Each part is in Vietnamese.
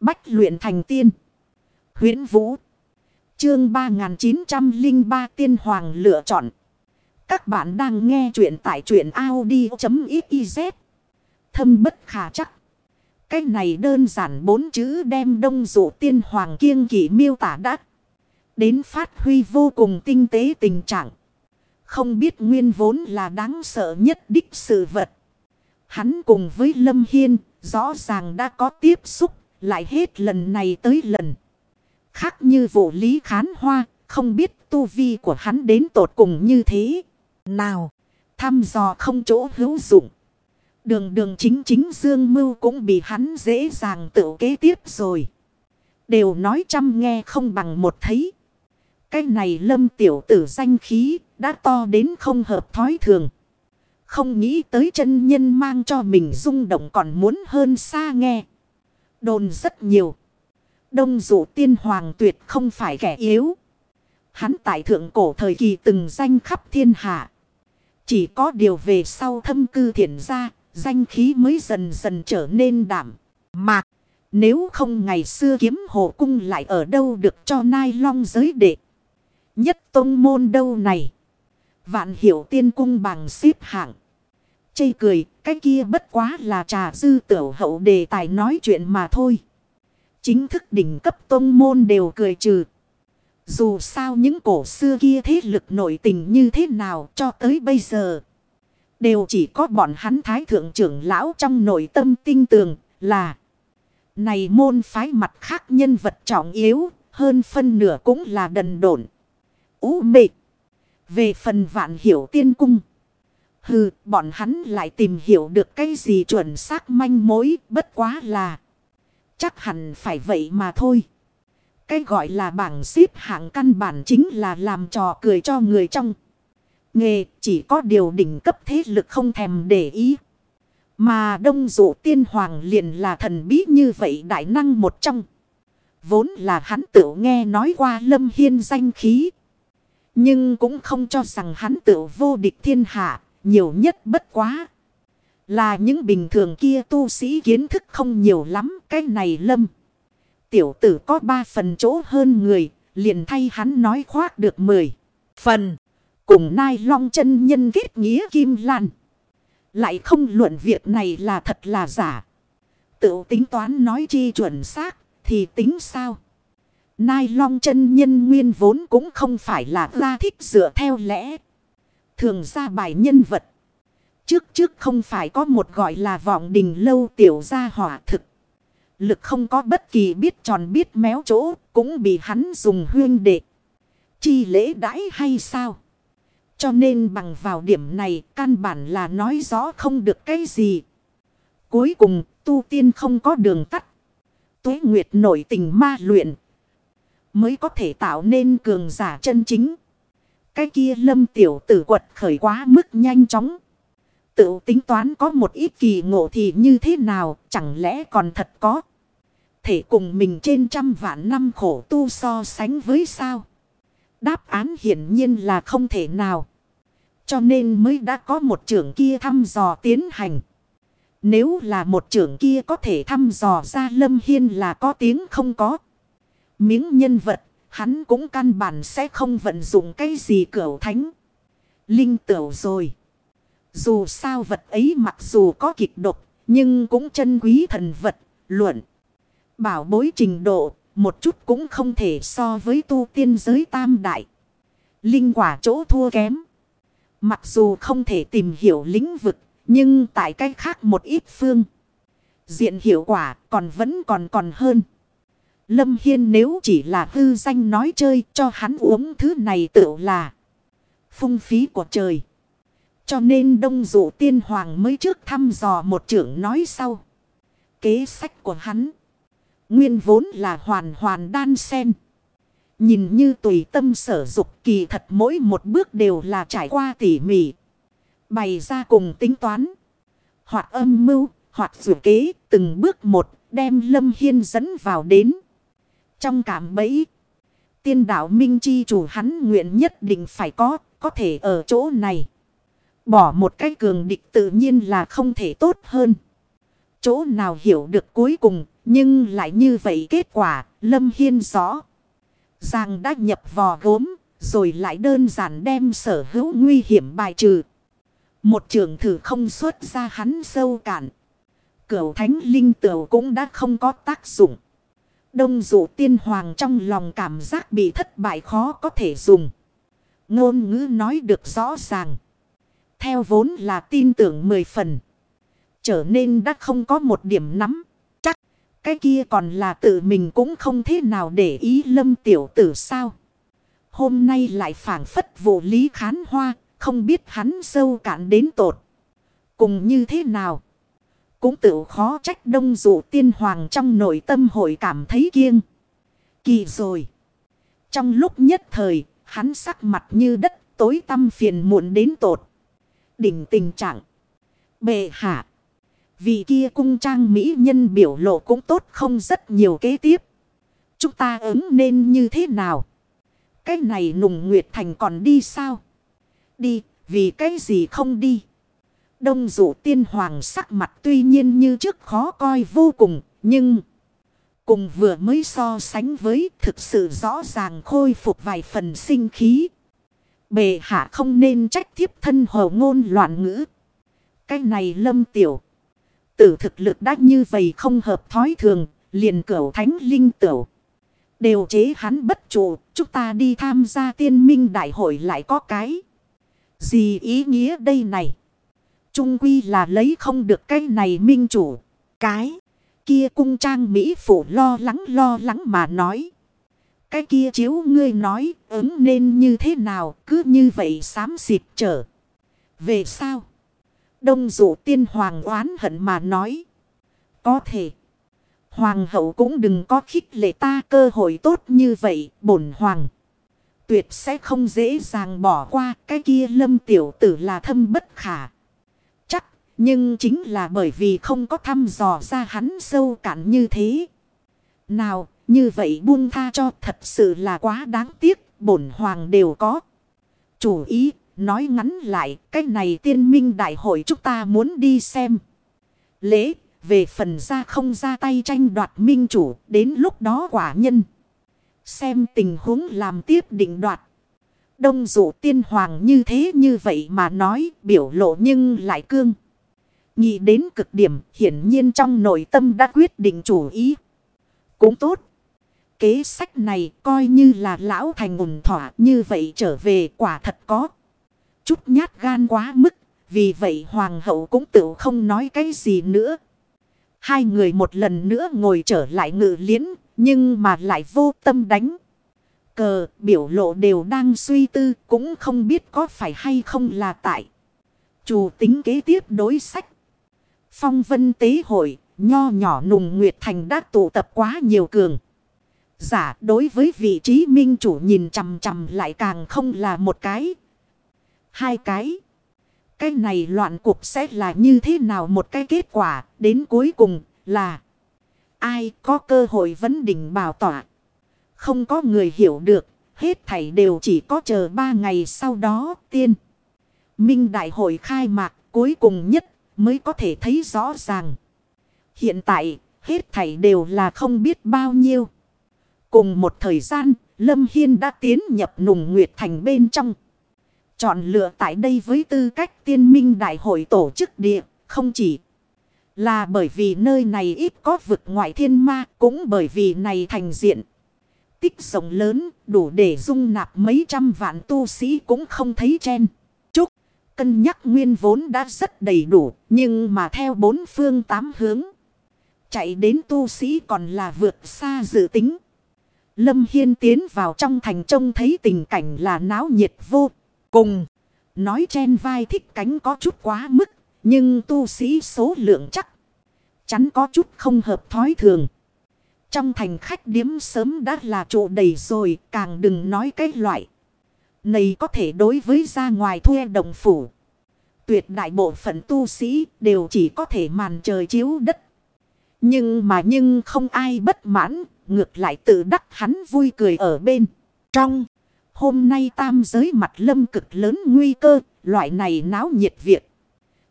Bách luyện thành tiên. huyễn Vũ. Chương 3903 Tiên Hoàng lựa chọn. Các bạn đang nghe truyện tại truyện Audi.xyz. Thâm bất khả chắc. Cái này đơn giản bốn chữ đem đông dụ tiên hoàng kiêng kỷ miêu tả đắc. Đến phát huy vô cùng tinh tế tình trạng. Không biết nguyên vốn là đáng sợ nhất đích sự vật. Hắn cùng với Lâm Hiên rõ ràng đã có tiếp xúc lại hết lần này tới lần. Khác như vụ lý khán hoa, không biết tu vi của hắn đến tột cùng như thế. Nào, thăm dò không chỗ hữu dụng. Đường đường chính chính dương mưu cũng bị hắn dễ dàng tự kế tiếp rồi. Đều nói chăm nghe không bằng một thấy. Cái này lâm tiểu tử danh khí đã to đến không hợp thói thường. Không nghĩ tới chân nhân mang cho mình rung động còn muốn hơn xa nghe. Đồn rất nhiều. Đông dụ tiên hoàng tuyệt không phải kẻ yếu. Hắn tại thượng cổ thời kỳ từng danh khắp thiên hạ. Chỉ có điều về sau thâm cư thiện gia, danh khí mới dần dần trở nên đảm. Mạc, nếu không ngày xưa kiếm hộ cung lại ở đâu được cho nai long giới đệ. Nhất tông môn đâu này. Vạn hiểu tiên cung bằng xếp hạng. Chây cười, cái kia bất quá là trà dư tiểu hậu đề tài nói chuyện mà thôi. Chính thức đỉnh cấp tông môn đều cười trừ. Dù sao những cổ xưa kia thế lực nội tình như thế nào cho tới bây giờ. Đều chỉ có bọn hắn thái thượng trưởng lão trong nội tâm tinh tường là. Này môn phái mặt khác nhân vật trọng yếu hơn phân nửa cũng là đần độn. Ú mị. Về phần vạn hiểu tiên cung. Hừ, bọn hắn lại tìm hiểu được cái gì chuẩn xác manh mối, bất quá là. Chắc hẳn phải vậy mà thôi. Cái gọi là bảng xếp hạng căn bản chính là làm trò cười cho người trong. Nghề chỉ có điều đỉnh cấp thế lực không thèm để ý. Mà đông dụ tiên hoàng liền là thần bí như vậy đại năng một trong. Vốn là hắn tự nghe nói qua lâm hiên danh khí. Nhưng cũng không cho rằng hắn tự vô địch thiên hạ, nhiều nhất bất quá. Là những bình thường kia tu sĩ kiến thức không nhiều lắm, cái này lâm. Tiểu tử có ba phần chỗ hơn người, liền thay hắn nói khoác được mười phần. Cùng nai long chân nhân kết nghĩa kim lan. Lại không luận việc này là thật là giả. Tự tính toán nói chi chuẩn xác, thì tính sao? Nai long chân nhân nguyên vốn cũng không phải là ra thích dựa theo lẽ. Thường ra bài nhân vật. Trước trước không phải có một gọi là vọng đình lâu tiểu gia hỏa thực. Lực không có bất kỳ biết tròn biết méo chỗ, cũng bị hắn dùng huyên đệ. Chi lễ đãi hay sao? Cho nên bằng vào điểm này, căn bản là nói rõ không được cái gì. Cuối cùng, tu tiên không có đường tắt. Tuế Nguyệt nổi tình ma luyện. Mới có thể tạo nên cường giả chân chính. Cái kia lâm tiểu tử quật khởi quá mức nhanh chóng. Tự tính toán có một ít kỳ ngộ thì như thế nào chẳng lẽ còn thật có. Thể cùng mình trên trăm vạn năm khổ tu so sánh với sao. Đáp án hiển nhiên là không thể nào. Cho nên mới đã có một trưởng kia thăm dò tiến hành. Nếu là một trưởng kia có thể thăm dò ra Lâm Hiên là có tiếng không có. Miếng nhân vật, hắn cũng căn bản sẽ không vận dụng cái gì cửu thánh. Linh tửu rồi. Dù sao vật ấy mặc dù có kịch độc, nhưng cũng chân quý thần vật, luận. Bảo bối trình độ, một chút cũng không thể so với tu tiên giới tam đại. Linh quả chỗ thua kém. Mặc dù không thể tìm hiểu lĩnh vực, nhưng tại cách khác một ít phương. Diện hiệu quả còn vẫn còn còn hơn. Lâm Hiên nếu chỉ là hư danh nói chơi cho hắn uống thứ này tự là phung phí của trời. Cho nên đông dụ tiên hoàng mới trước thăm dò một trưởng nói sau. Kế sách của hắn. Nguyên vốn là hoàn hoàn đan sen. Nhìn như tùy tâm sở dục kỳ thật mỗi một bước đều là trải qua tỉ mỉ. Bày ra cùng tính toán. Hoặc âm mưu, hoặc dự kế, từng bước một đem Lâm Hiên dẫn vào đến. Trong cảm bẫy, tiên đạo minh chi chủ hắn nguyện nhất định phải có, có thể ở chỗ này. Bỏ một cái cường địch tự nhiên là không thể tốt hơn. chỗ nào hiểu được cuối cùng, nhưng lại như vậy kết quả, Lâm Hiên rõ. Giang đã nhập vò gốm, rồi lại đơn giản đem sở hữu nguy hiểm bài trừ. Một trường thử không xuất ra hắn sâu cạn. Cửu thánh linh tửu cũng đã không có tác dụng. Đông dụ tiên hoàng trong lòng cảm giác bị thất bại khó có thể dùng. Ngôn ngữ nói được rõ ràng. Theo vốn là tin tưởng mười phần. Trở nên đã không có một điểm nắm. Chắc, cái kia còn là tự mình cũng không thế nào để ý lâm tiểu tử sao. Hôm nay lại phản phất vụ lý khán hoa. Không biết hắn sâu cạn đến tột. Cùng như thế nào. Cũng tự khó trách đông dụ tiên hoàng trong nội tâm hội cảm thấy kiêng. Kỳ rồi. Trong lúc nhất thời, hắn sắc mặt như đất tối tâm phiền muộn đến tột. Đỉnh tình trạng. Bệ hạ. Vì kia cung trang mỹ nhân biểu lộ cũng tốt không rất nhiều kế tiếp. Chúng ta ứng nên như thế nào? Cái này nùng nguyệt thành còn đi sao? Đi, vì cái gì không đi? Đông dụ tiên hoàng sắc mặt tuy nhiên như trước khó coi vô cùng, nhưng cùng vừa mới so sánh với thực sự rõ ràng khôi phục vài phần sinh khí. Bề hạ không nên trách thiếp thân hồ ngôn loạn ngữ. Cái này lâm tiểu. Tử thực lực đã như vậy không hợp thói thường, liền cửu thánh linh tiểu. Đều chế hắn bất trụ, chúng ta đi tham gia tiên minh đại hội lại có cái. Gì ý nghĩa đây này? Trung quy là lấy không được cái này minh chủ. Cái kia cung trang Mỹ phụ lo lắng lo lắng mà nói. Cái kia chiếu ngươi nói, ứng nên như thế nào, cứ như vậy xám xịt trở. Về sao? Đông dụ tiên hoàng oán hận mà nói. Có thể. Hoàng hậu cũng đừng có khích lệ ta cơ hội tốt như vậy, bổn hoàng. Tuyệt sẽ không dễ dàng bỏ qua, cái kia lâm tiểu tử là thâm bất khả. Nhưng chính là bởi vì không có thăm dò ra hắn sâu cạn như thế. Nào, như vậy buông tha cho thật sự là quá đáng tiếc, bổn hoàng đều có. Chủ ý, nói ngắn lại, cái này tiên minh đại hội chúng ta muốn đi xem. Lễ, về phần ra không ra tay tranh đoạt minh chủ, đến lúc đó quả nhân. Xem tình huống làm tiếp định đoạt. Đông dụ tiên hoàng như thế như vậy mà nói biểu lộ nhưng lại cương. Nghĩ đến cực điểm, hiển nhiên trong nội tâm đã quyết định chủ ý. Cũng tốt. Kế sách này coi như là lão thành ủng thỏa, như vậy trở về quả thật có. Chút nhát gan quá mức. Vì vậy hoàng hậu cũng tự không nói cái gì nữa. Hai người một lần nữa ngồi trở lại ngự liễn. Nhưng mà lại vô tâm đánh. Cờ, biểu lộ đều đang suy tư. Cũng không biết có phải hay không là tại. Chủ tính kế tiếp đối sách. Phong vân tế hội, nho nhỏ nùng Nguyệt Thành đã tụ tập quá nhiều cường. Giả đối với vị trí minh chủ nhìn chằm chằm lại càng không là một cái. Hai cái. Cái này loạn cuộc sẽ là như thế nào một cái kết quả đến cuối cùng là. Ai có cơ hội vấn đỉnh bảo tỏa. Không có người hiểu được. Hết thảy đều chỉ có chờ ba ngày sau đó tiên. Minh đại hội khai mạc cuối cùng nhất mới có thể thấy rõ ràng. Hiện tại, hết thảy đều là không biết bao nhiêu. Cùng một thời gian, Lâm Hiên đã tiến nhập nùng nguyệt thành bên trong. Chọn lựa tại đây với tư cách tiên minh đại hội tổ chức địa, không chỉ là bởi vì nơi này ít có vực ngoại thiên ma, cũng bởi vì này thành diện. Tích rộng lớn, đủ để dung nạp mấy trăm vạn tu sĩ cũng không thấy chen cân nhắc nguyên vốn đã rất đầy đủ, nhưng mà theo bốn phương tám hướng. Chạy đến tu sĩ còn là vượt xa dự tính. Lâm Hiên tiến vào trong thành trông thấy tình cảnh là náo nhiệt vô cùng. Nói chen vai thích cánh có chút quá mức, nhưng tu sĩ số lượng chắc. Chắn có chút không hợp thói thường. Trong thành khách điếm sớm đã là chỗ đầy rồi, càng đừng nói cái loại. Này có thể đối với ra ngoài thuê đồng phủ. Tuyệt đại bộ phận tu sĩ đều chỉ có thể màn trời chiếu đất. Nhưng mà nhưng không ai bất mãn, ngược lại tự đắc hắn vui cười ở bên. Trong, hôm nay tam giới mặt lâm cực lớn nguy cơ, loại này náo nhiệt việc.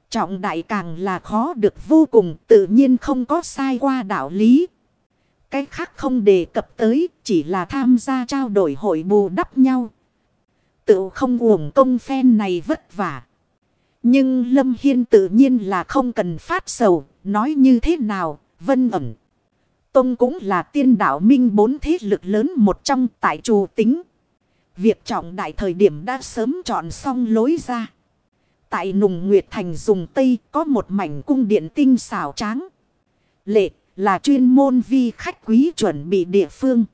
Trọng đại càng là khó được vô cùng tự nhiên không có sai qua đạo lý. Cái khác không đề cập tới chỉ là tham gia trao đổi hội bù đắp nhau. Tự không uổng công phen này vất vả. Nhưng Lâm Hiên tự nhiên là không cần phát sầu, nói như thế nào, vân ẩn. Tông cũng là tiên đạo minh bốn thế lực lớn một trong tại trù tính. Việc trọng đại thời điểm đã sớm chọn xong lối ra. Tại nùng Nguyệt Thành dùng Tây có một mảnh cung điện tinh xảo tráng. Lệ là chuyên môn vi khách quý chuẩn bị địa phương.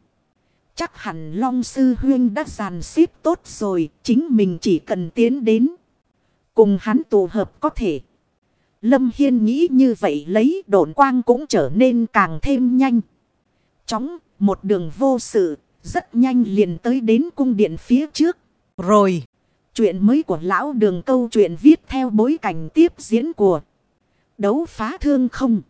Chắc hẳn Long Sư Huyên đã dàn xếp tốt rồi, chính mình chỉ cần tiến đến. Cùng hắn tụ hợp có thể. Lâm Hiên nghĩ như vậy lấy độn quang cũng trở nên càng thêm nhanh. Chóng, một đường vô sự, rất nhanh liền tới đến cung điện phía trước. Rồi, chuyện mới của lão đường câu chuyện viết theo bối cảnh tiếp diễn của đấu phá thương không.